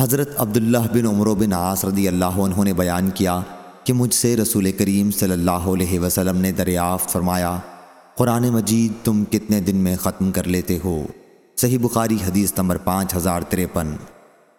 حضرت عبداللہ بن عمر بن عاص رضی اللہ عنہ نے بیان کیا کہ مجھ سے رسول کریم صلی اللہ علیہ وسلم نے دریافت فرمایا، قرآن مجید تم کتنے دن میں ختم کر لیتے ہو؟ صحیح بخاری حدیث نمبر پانچ ہزار تریپن۔